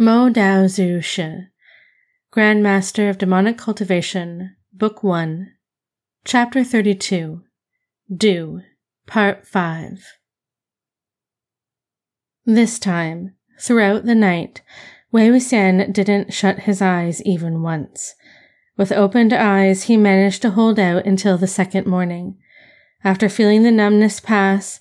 Mo Dao Zhu Shi, Grand Master of Demonic Cultivation, Book 1, Chapter 32, Do, Part 5. This time, throughout the night, Wei Wuxian didn't shut his eyes even once. With opened eyes, he managed to hold out until the second morning. After feeling the numbness pass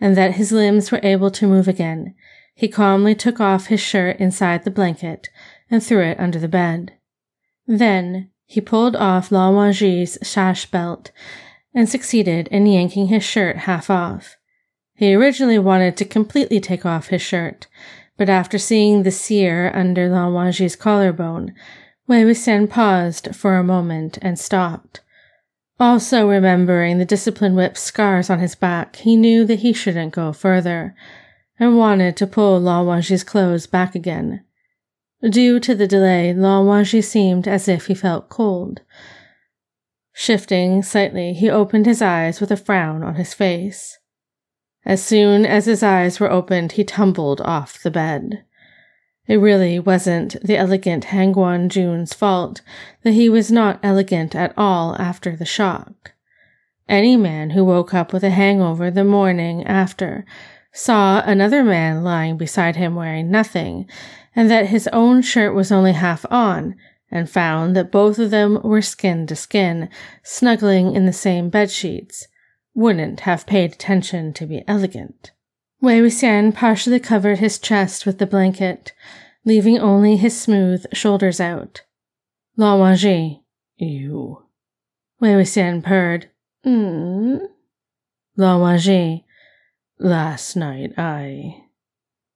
and that his limbs were able to move again, he calmly took off his shirt inside the blanket and threw it under the bed. Then he pulled off Lan Wangji's sash belt and succeeded in yanking his shirt half off. He originally wanted to completely take off his shirt, but after seeing the sear under Lan Wangji's collarbone, Wei Wuxian paused for a moment and stopped. Also remembering the discipline whip's scars on his back, he knew that he shouldn't go further, and wanted to pull Lan Wangji's clothes back again. Due to the delay, Lan Wangji seemed as if he felt cold. Shifting slightly, he opened his eyes with a frown on his face. As soon as his eyes were opened, he tumbled off the bed. It really wasn't the elegant Hanguang Jun's fault that he was not elegant at all after the shock. Any man who woke up with a hangover the morning after saw another man lying beside him wearing nothing, and that his own shirt was only half on, and found that both of them were skin to skin, snuggling in the same bed sheets, wouldn't have paid attention to be elegant. Wei Wuxian partially covered his chest with the blanket, leaving only his smooth shoulders out. Lan Wangji, you. Wei Wuxian purred. Hmm. Lan Wangji, last night I.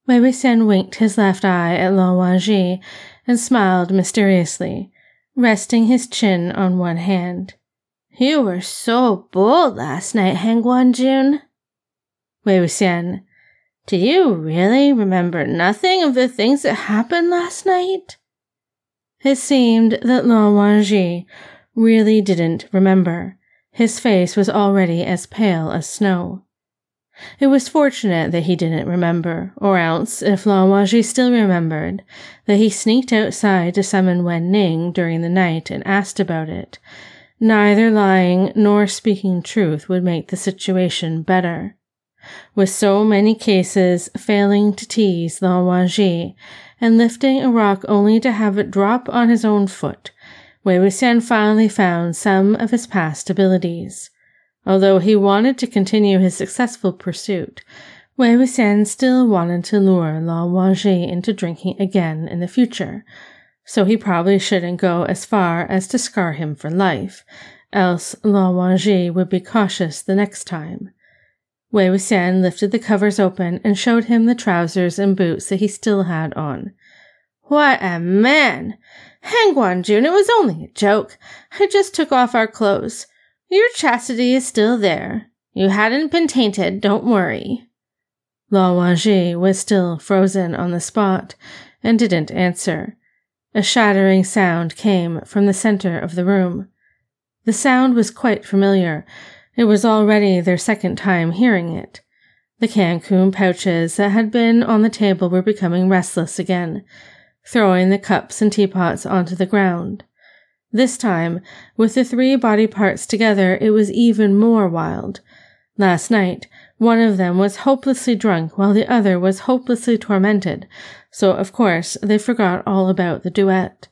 Wei Wuxian winked his left eye at Lan Wangji and smiled mysteriously, resting his chin on one hand. You were so bold last night, Hanguang Jun. Wei Wuxian, do you really remember nothing of the things that happened last night? It seemed that Lan Wangji really didn't remember. His face was already as pale as snow. It was fortunate that he didn't remember, or else, if Lan Wangji still remembered, that he sneaked outside to summon Wen Ning during the night and asked about it. Neither lying nor speaking truth would make the situation better with so many cases failing to tease Lan Wangji and lifting a rock only to have it drop on his own foot, Wei Wuxian finally found some of his past abilities. Although he wanted to continue his successful pursuit, Wei Wuxian still wanted to lure Lan Wangji into drinking again in the future, so he probably shouldn't go as far as to scar him for life, else Lan Wangji would be cautious the next time. Wei Wuxian lifted the covers open and showed him the trousers and boots that he still had on. What a man! Hanguang Jun, it was only a joke. I just took off our clothes. Your chastity is still there. You hadn't been tainted, don't worry. Lan Wangji was still frozen on the spot and didn't answer. A shattering sound came from the center of the room. The sound was quite familiar, it was already their second time hearing it. The Qiankun pouches that had been on the table were becoming restless again, throwing the cups and teapots onto the ground. This time, with the three body parts together, it was even more wild. Last night, one of them was hopelessly drunk while the other was hopelessly tormented, so of course they forgot all about the duet.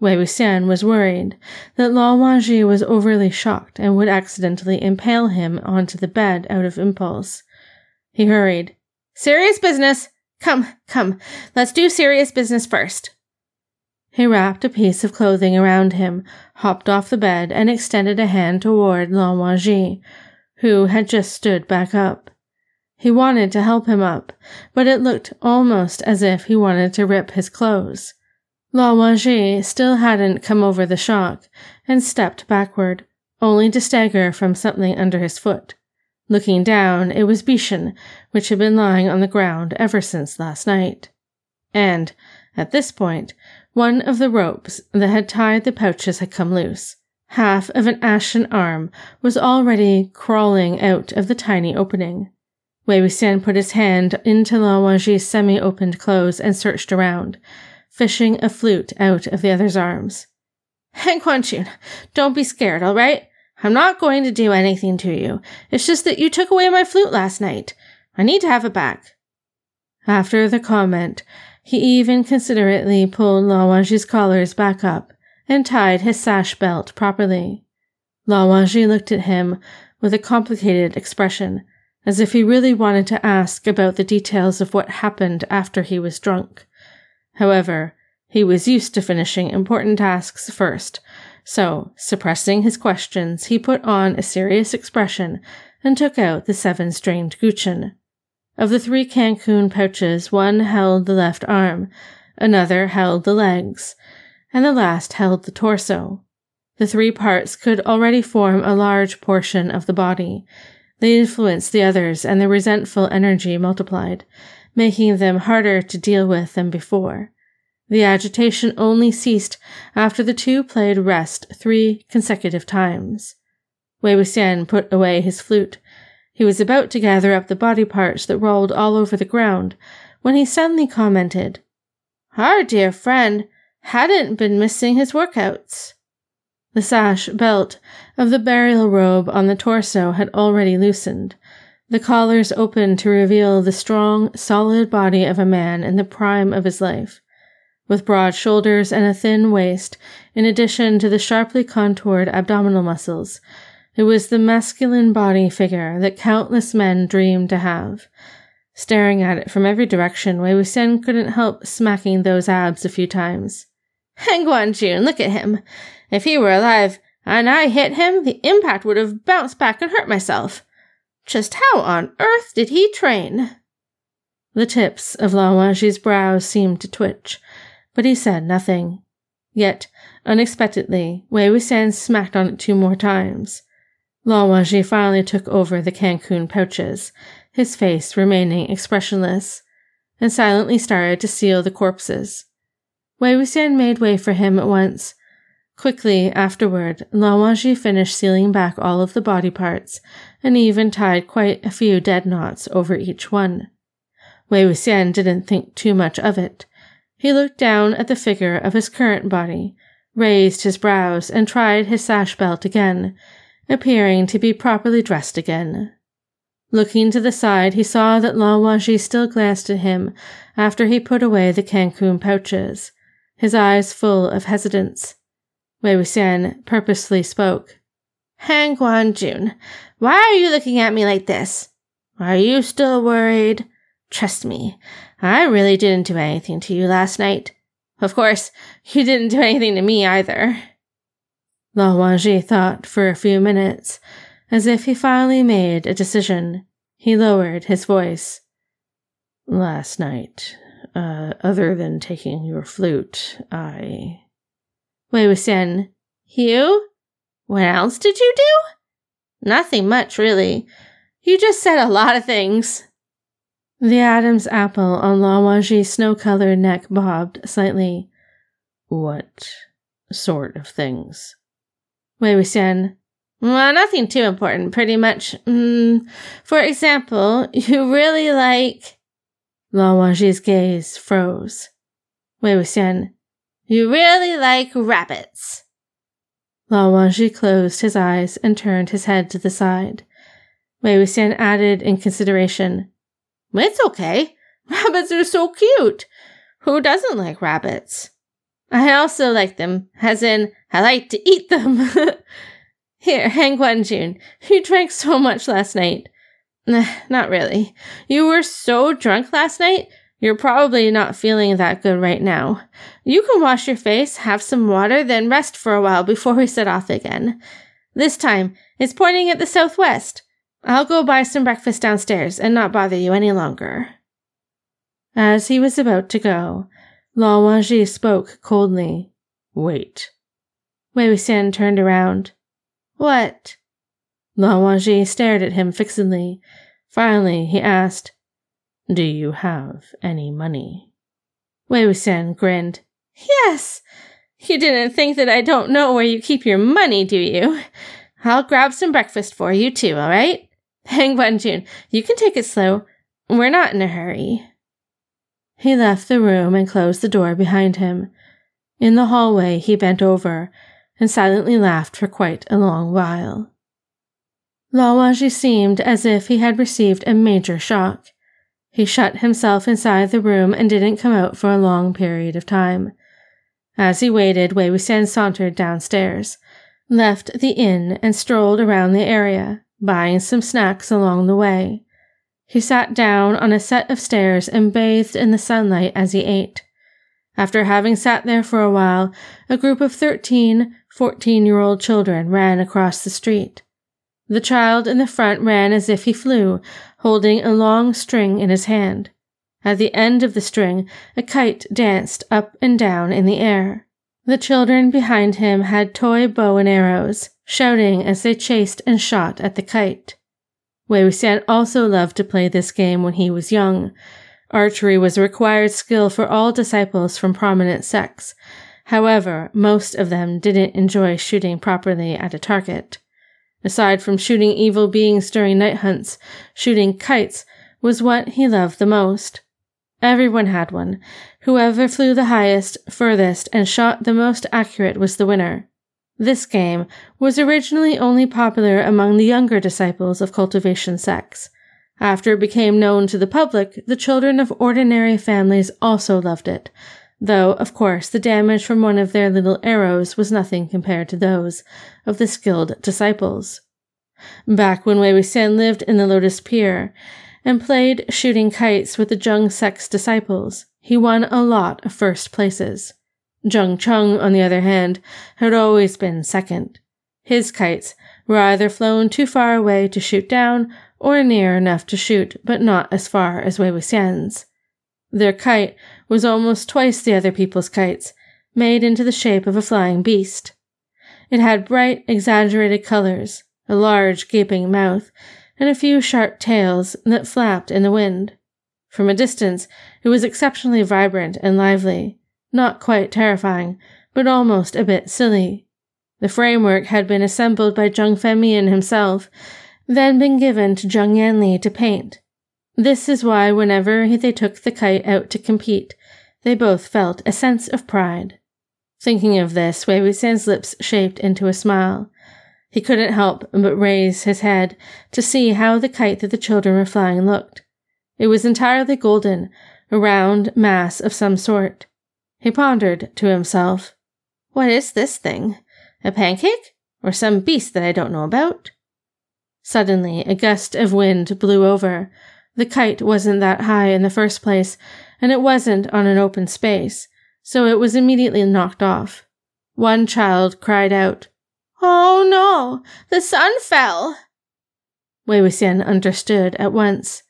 Wei Wuxian was worried that Lan Wangji was overly shocked and would accidentally impale him onto the bed out of impulse. He hurried. Serious business! Come, come, let's do serious business first. He wrapped a piece of clothing around him, hopped off the bed, and extended a hand toward Wangji, who had just stood back up. He wanted to help him up, but it looked almost as if he wanted to rip his clothes. Wangji still hadn't come over the shock and stepped backward, only to stagger from something under his foot. Looking down, it was Bichen, which had been lying on the ground ever since last night. And, at this point, one of the ropes that had tied the pouches had come loose. Half of an ashen arm was already crawling out of the tiny opening. Wei Wuxian put his hand into Lan Wangji's semi-opened clothes and searched around, fishing a flute out of the other's arms. Hanguang Jun, don't be scared, all right? I'm not going to do anything to you. It's just that you took away my flute last night. I need to have it back. After the comment, he even considerately pulled Lan Wangji's collars back up and tied his sash belt properly. Lan Wangji looked at him with a complicated expression, as if he really wanted to ask about the details of what happened after he was drunk. However, he was used to finishing important tasks first, so, suppressing his questions, he put on a serious expression and took out the seven stringed guqin. Of the three Qiankun pouches, one held the left arm, another held the legs, and the last held the torso. The three parts could already form a large portion of the body. They influenced the others, and the resentful energy multiplied, making them harder to deal with than before. The agitation only ceased after the two played rest three consecutive times. Wei Wuxian put away his flute. He was about to gather up the body parts that rolled all over the ground when he suddenly commented, Our dear friend hadn't been missing his workouts. The sash belt of the burial robe on the torso had already loosened. The collars opened to reveal the strong, solid body of a man in the prime of his life with broad shoulders and a thin waist, in addition to the sharply contoured abdominal muscles. It was the masculine body figure that countless men dreamed to have. Staring at it from every direction, Wei Wuxian couldn't help smacking those abs a few times. Hanguang Jun, look at him. If he were alive and I hit him, the impact would have bounced back and hurt myself. Just how on earth did he train? The tips of Lan Wangji's brows seemed to twitch but he said nothing. Yet, unexpectedly, Wei Wuxian smacked on it two more times. Lan Wangji finally took over the Qiankun pouches, his face remaining expressionless, and silently started to seal the corpses. Wei Wuxian made way for him at once. Quickly afterward, Lan Wangji finished sealing back all of the body parts and even tied quite a few dead knots over each one. Wei Wuxian didn't think too much of it. He looked down at the figure of his current body, raised his brows, and tried his sash belt again, appearing to be properly dressed again. Looking to the side, he saw that Lan Wangji still glanced at him after he put away the Qiankun pouches, his eyes full of hesitance. Wei Wuxian purposely spoke. Hanguang Jun, why are you looking at me like this? Are you still worried? Trust me, I really didn't do anything to you last night. Of course, you didn't do anything to me either. Lan Wangji thought for a few minutes, as if he finally made a decision. He lowered his voice. Last night, uh, other than taking your flute, I. Wei Wuxian, you? What else did you do? Nothing much, really. You just said a lot of things. The Adam's apple on Lan Wangji's snow colored neck bobbed slightly. What sort of things? Wei Wuxian. Well, nothing too important, pretty much. Mm, for example, you really like. Lan Wangji's gaze froze. Wei Wuxian. You really like rabbits. Lan Wangji closed his eyes and turned his head to the side. Wei Wuxian added in consideration. It's okay. Rabbits are so cute. Who doesn't like rabbits? I also like them, as in, I like to eat them. Here, Hanguang Jun, you drank so much last night. Not really. You were so drunk last night, you're probably not feeling that good right now. You can wash your face, have some water, then rest for a while before we set off again. This time, it's pointing at the southwest. I'll go buy some breakfast downstairs and not bother you any longer. As he was about to go, Lan Wangji spoke coldly. Wait. Wei Wuxian turned around. What? Lan Wangji stared at him fixedly. Finally, he asked, Do you have any money? Wei Wuxian grinned. Yes! You didn't think that I don't know where you keep your money, do you? I'll grab some breakfast for you too, all right? Hanguang Jun, you can take it slow. We're not in a hurry. He left the room and closed the door behind him. In the hallway, he bent over and silently laughed for quite a long while. Lan Wangji seemed as if he had received a major shock. He shut himself inside the room and didn't come out for a long period of time. As he waited, Wei Wuxian sauntered downstairs, left the inn, and strolled around the area, buying some snacks along the way. He sat down on a set of stairs and bathed in the sunlight as he ate. After having sat there for a while, a group of 13, 14 year old children ran across the street. The child in the front ran as if he flew, holding a long string in his hand. At the end of the string, a kite danced up and down in the air. The children behind him had toy bow and arrows, shouting as they chased and shot at the kite. Wei Wuxian also loved to play this game when he was young. Archery was a required skill for all disciples from prominent sects. However, most of them didn't enjoy shooting properly at a target. Aside from shooting evil beings during night hunts, shooting kites was what he loved the most. Everyone had one. Whoever flew the highest, furthest, and shot the most accurate was the winner. This game was originally only popular among the younger disciples of cultivation sects. After it became known to the public, the children of ordinary families also loved it, though, of course, the damage from one of their little arrows was nothing compared to those of the skilled disciples. Back when Wei Wuxian lived in the Lotus Pier and played shooting kites with the Jiang sect's disciples, he won a lot of first places. Jiang Cheng, on the other hand, had always been second. His kites were either flown too far away to shoot down or near enough to shoot, but not as far as Wei Wuxian's. Their kite was almost twice the other people's kites, made into the shape of a flying beast. It had bright, exaggerated colors, a large, gaping mouth, and a few sharp tails that flapped in the wind. From a distance, it was exceptionally vibrant and lively, not quite terrifying, but almost a bit silly. The framework had been assembled by Jiang Fengmian himself, then been given to Jiang Yanli to paint. This is why whenever they took the kite out to compete, they both felt a sense of pride. Thinking of this, Wei lips shaped into a smile. He couldn't help but raise his head to see how the kite that the children were flying looked. It was entirely golden, a round mass of some sort. He pondered to himself, What is this thing? A pancake? Or some beast that I don't know about? Suddenly, a gust of wind blew over. The kite wasn't that high in the first place, and it wasn't on an open space, so it was immediately knocked off. One child cried out, Oh no, the sun fell! Wei Wuxian understood at once.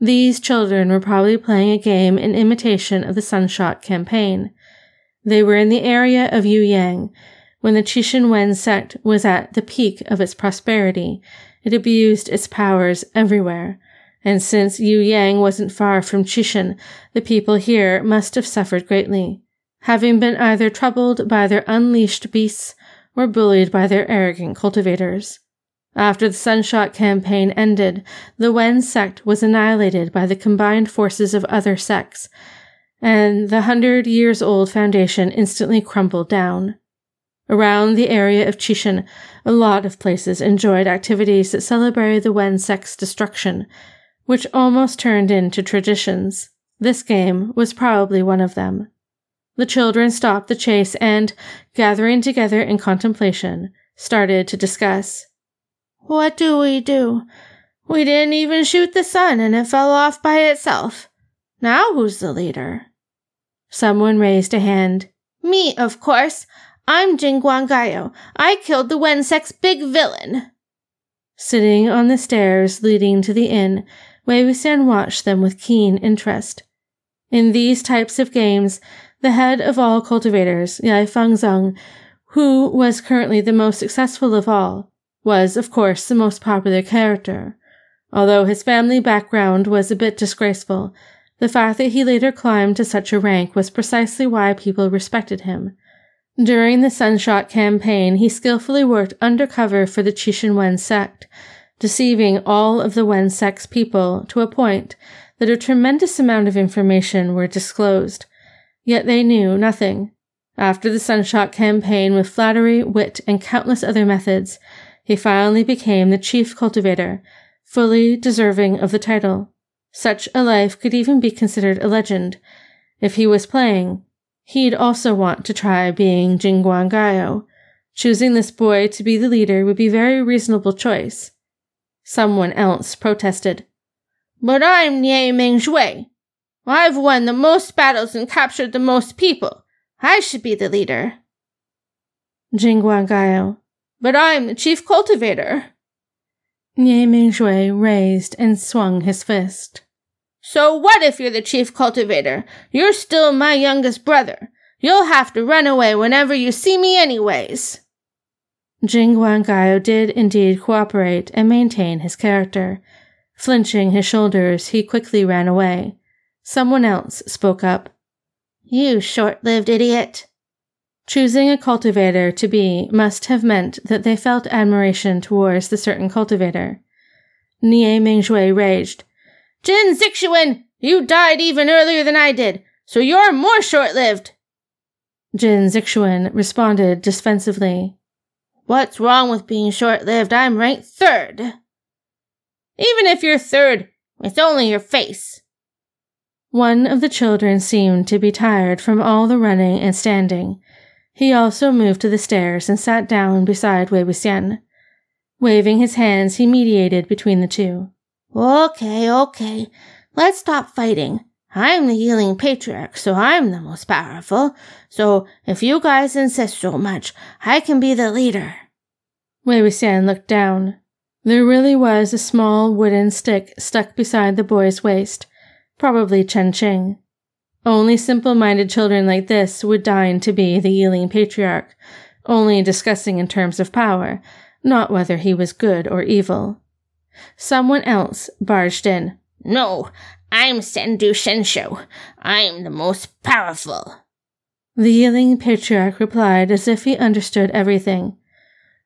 These children were probably playing a game in imitation of the Sunshot campaign. They were in the area of Yuyang when the Qishan Wen sect was at the peak of its prosperity. It abused its powers everywhere. And since Yu Yang wasn't far from Qishan, the people here must have suffered greatly, having been either troubled by their unleashed beasts or bullied by their arrogant cultivators. After the Sunshot campaign ended, the Wen sect was annihilated by the combined forces of other sects, and the hundred years old foundation instantly crumbled down. Around the area of Qishan, a lot of places enjoyed activities that celebrated the Wen sect's destruction, which almost turned into traditions. This game was probably one of them. The children stopped the chase and, gathering together in contemplation, started to discuss. What do we do? We didn't even shoot the sun and it fell off by itself. Now who's the leader? Someone raised a hand. Me, of course. I'm Jin Guangyao. I killed the Wen sect's big villain. Sitting on the stairs leading to the inn, Wei Wuxian watched them with keen interest. In these types of games, the head of all cultivators, Lianfang Zun, who was currently the most successful of all, was, of course, the most popular character. Although his family background was a bit disgraceful, the fact that he later climbed to such a rank was precisely why people respected him. During the Sunshot campaign, he skillfully worked undercover for the Qishan Wen sect, deceiving all of the Wen sect's people to a point that a tremendous amount of information were disclosed, yet they knew nothing. After the Sunshot campaign with flattery, wit, and countless other methods, he finally became the chief cultivator, fully deserving of the title. Such a life could even be considered a legend. If he was playing, he'd also want to try being Jin Guangyao. Choosing this boy to be the leader would be a very reasonable choice. Someone else protested. But I'm Nie Mingjue. I've won the most battles and captured the most people. I should be the leader. Jin Guangyao. But I'm the chief cultivator. Nie Mingjue raised and swung his fist. So what if you're the chief cultivator? You're still my youngest brother. You'll have to run away whenever you see me anyways. Jin Guangyao did indeed cooperate and maintain his character. Flinching his shoulders, he quickly ran away. Someone else spoke up. You short lived idiot. Choosing a cultivator to be must have meant that they felt admiration towards the certain cultivator. Nie Mingjue raged. Jin Zixuan, you died even earlier than I did, so you're more short lived. Jin Zixuan responded defensively. What's wrong with being short lived? I'm ranked third. Even if you're third, it's only your face. One of the children seemed to be tired from all the running and standing. He also moved to the stairs and sat down beside Wei Wuxian. Waving his hands, he mediated between the two. Okay, okay. Let's stop fighting. I'm the Yiling Patriarch, so I'm the most powerful. So if you guys insist so much, I can be the leader. Wei Wuxian looked down. There really was a small wooden stick stuck beside the boy's waist, probably Chen Qing. Only simple minded children like this would deign to be the Yiling patriarch, only discussing in terms of power, not whether he was good or evil. Someone else barged in. No, I'm Sandu Shengshou. I'm the most powerful. The Yiling patriarch replied as if he understood everything.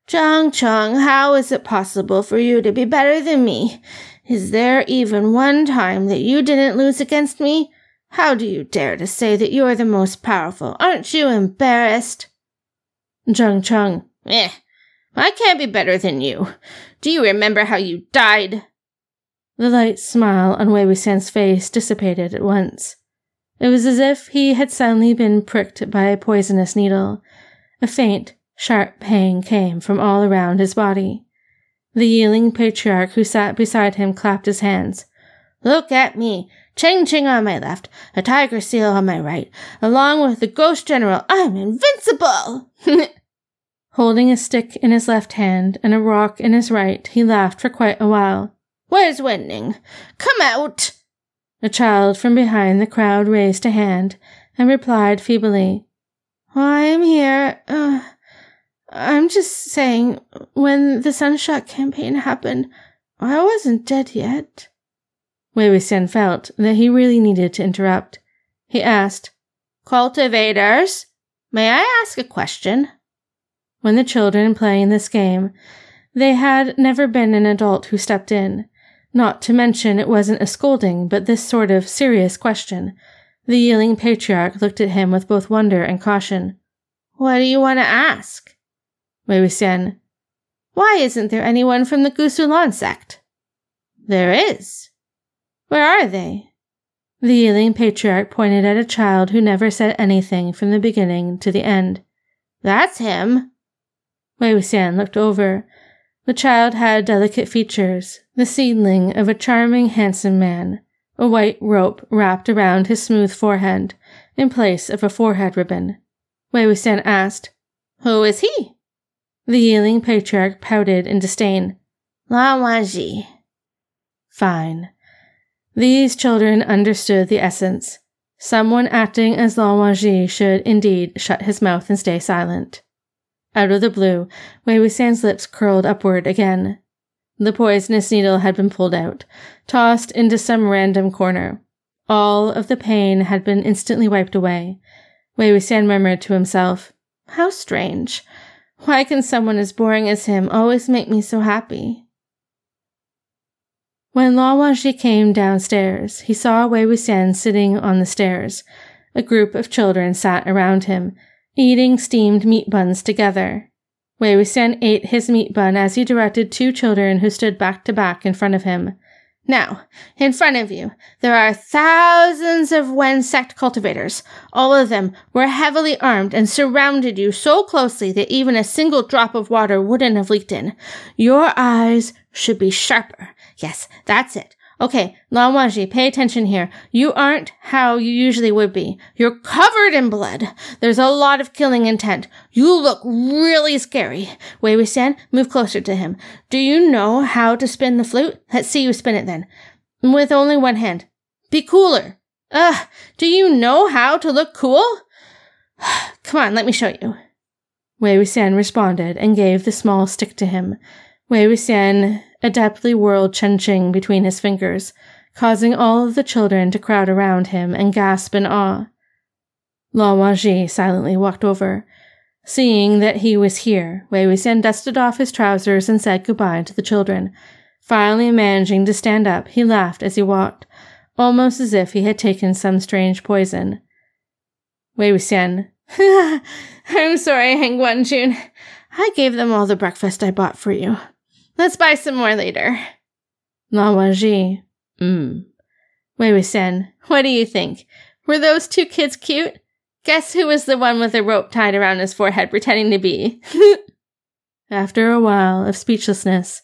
Jiang Cheng, how is it possible for you to be better than me? Is there even one time that you didn't lose against me? How do you dare to say that you're the most powerful? Aren't you embarrassed? Jiang Cheng. Eh, I can't be better than you. Do you remember how you died? The light smile on Wei Wuxian's face dissipated at once. It was as if he had suddenly been pricked by a poisonous needle. A faint, sharp pang came from all around his body. The Yiling patriarch who sat beside him clapped his hands. Look at me. Chen Qing on my left, a tiger seal on my right, along with the ghost general. I'm invincible! Holding a stick in his left hand and a rock in his right, he laughed for quite a while. Where's Wen Ning? Come out! A child from behind the crowd raised a hand and replied feebly, I'm here. Uh, I'm just saying, when the Sunshot campaign happened, I wasn't dead yet. Wei Wuxian felt that he really needed to interrupt. He asked, Cultivators, may I ask a question? When the children playing this game, they had never been an adult who stepped in. Not to mention it wasn't a scolding, but this sort of serious question. The Yiling patriarch looked at him with both wonder and caution. What do you want to ask? Wei Wuxian. Why isn't there anyone from the Gusu Lan sect? There is. Where are they? The Yiling patriarch pointed at a child who never said anything from the beginning to the end. That's him. Wei Wuxian looked over. The child had delicate features, the seedling of a charming, handsome man, a white rope wrapped around his smooth forehead in place of a forehead ribbon. Wei Wuxian asked, Who is he? The Yiling patriarch pouted in disdain. Lan Wangji. Fine. These children understood the essence. Someone acting as Lan Wangji should indeed shut his mouth and stay silent. Out of the blue, Wei Wuxian's lips curled upward again. The poisonous needle had been pulled out, tossed into some random corner. All of the pain had been instantly wiped away. Wei Wuxian murmured to himself, How strange. Why can someone as boring as him always make me so happy? When Lan Wangji came downstairs, he saw Wei Wuxian sitting on the stairs. A group of children sat around him, eating steamed meat buns together. Wei Wuxian ate his meat bun as he directed two children who stood back to back in front of him. Now, in front of you, there are thousands of Wen sect cultivators. All of them were heavily armed and surrounded you so closely that even a single drop of water wouldn't have leaked in. Your eyes should be sharper. Yes, that's it. Okay, Lan Wangji, pay attention here. You aren't how you usually would be. You're covered in blood. There's a lot of killing intent. You look really scary. Wei Wuxian, move closer to him. Do you know how to spin the flute? Let's see you spin it then. With only one hand. Be cooler. Ugh, do you know how to look cool? Come on, let me show you. Wei Wuxian responded and gave the small stick to him. Wei Wuxian adeptly whirled Chen Qing between his fingers, causing all of the children to crowd around him and gasp in awe. Lan Wangji silently walked over. Seeing that he was here, Wei Wuxian dusted off his trousers and said goodbye to the children. Finally managing to stand up, he laughed as he walked, almost as if he had taken some strange poison. Wei Wuxian, I'm sorry, Hanguang Jun. I gave them all the breakfast I bought for you. Let's buy some more later. Lan Wangji. Mm. Wei Wuxian, what do you think? Were those two kids cute? Guess who was the one with a rope tied around his forehead pretending to be? After a while of speechlessness,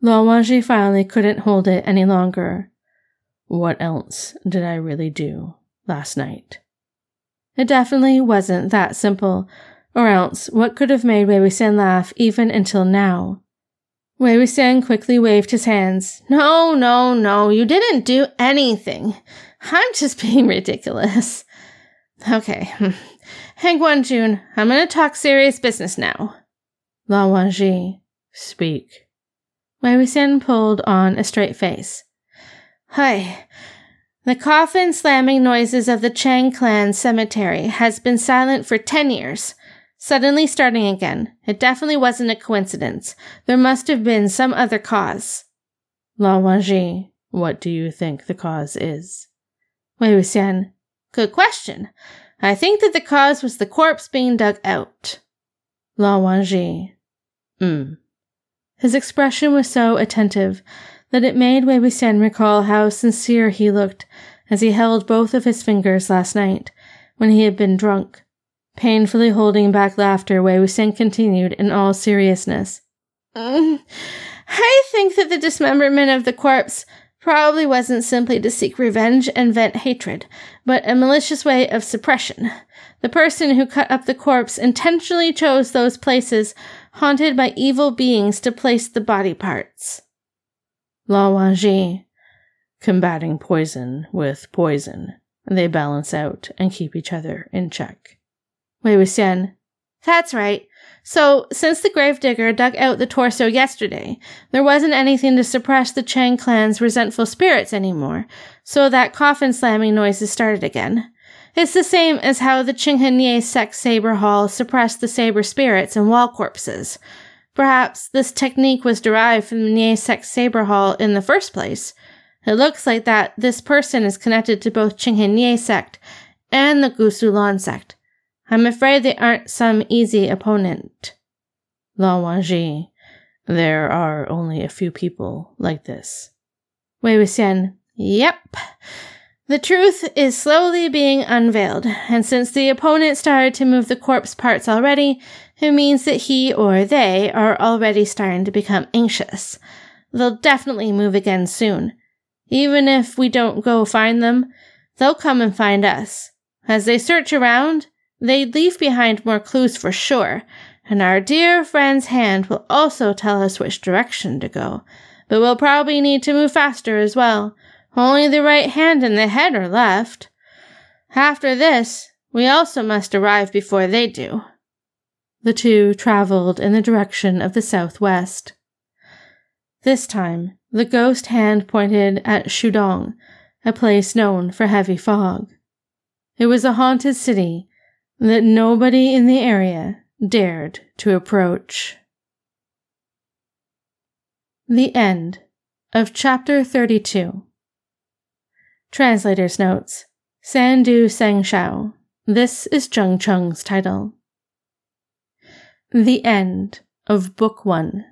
Lan Wangji finally couldn't hold it any longer. What else did I really do last night? It definitely wasn't that simple, or else what could have made Wei Wuxian laugh even until now? Wei Wuxian quickly waved his hands. No, no, no, you didn't do anything. I'm just being ridiculous. Okay. Hanguang Jun, I'm gonna talk serious business now. Lan Wangji, speak. Wei Wuxian pulled on a straight face. Hi. The coffin slamming noises of the Chang clan cemetery has been silent for ten years. Suddenly starting again. It definitely wasn't a coincidence. There must have been some other cause. Lan Wangji, what do you think the cause is? Wei Wuxian, good question. I think that the cause was the corpse being dug out. Lan Wangji, hmm. His expression was so attentive that it made Wei Wuxian recall how sincere he looked as he held both of his fingers last night when he had been drunk. Painfully holding back laughter, Wei Wuxian continued in all seriousness. Mm, I think that the dismemberment of the corpse probably wasn't simply to seek revenge and vent hatred, but a malicious way of suppression. The person who cut up the corpse intentionally chose those places haunted by evil beings to place the body parts. Lan Wangji, combating poison with poison, they balance out and keep each other in check. Wei Wuxian. That's right. So, since the gravedigger dug out the torso yesterday, there wasn't anything to suppress the Chang clan's resentful spirits anymore, so that coffin slamming noises started again. It's the same as how the Qinghe Nie sect saber hall suppressed the saber spirits and wall corpses. Perhaps this technique was derived from the Nie sect saber hall in the first place. It looks like that this person is connected to both Qinghe Nie sect and the Gusu Lan sect. I'm afraid they aren't some easy opponent. Lan Wangji, there are only a few people like this. Wei Wuxian, yep. The truth is slowly being unveiled, and since the opponent started to move the corpse parts already, it means that he or they are already starting to become anxious. They'll definitely move again soon. Even if we don't go find them, they'll come and find us. As they search around, They'd leave behind more clues for sure, and our dear friend's hand will also tell us which direction to go. But we'll probably need to move faster as well. Only the right hand and the head are left. After this, we also must arrive before they do. The two traveled in the direction of the southwest. This time, the ghost hand pointed at Shudong, a place known for heavy fog. It was a haunted city that nobody in the area dared to approach. The end of Chapter 32. Translator's Notes Sandu Shengshou. This is Jiang Cheng's title. The End of Book 1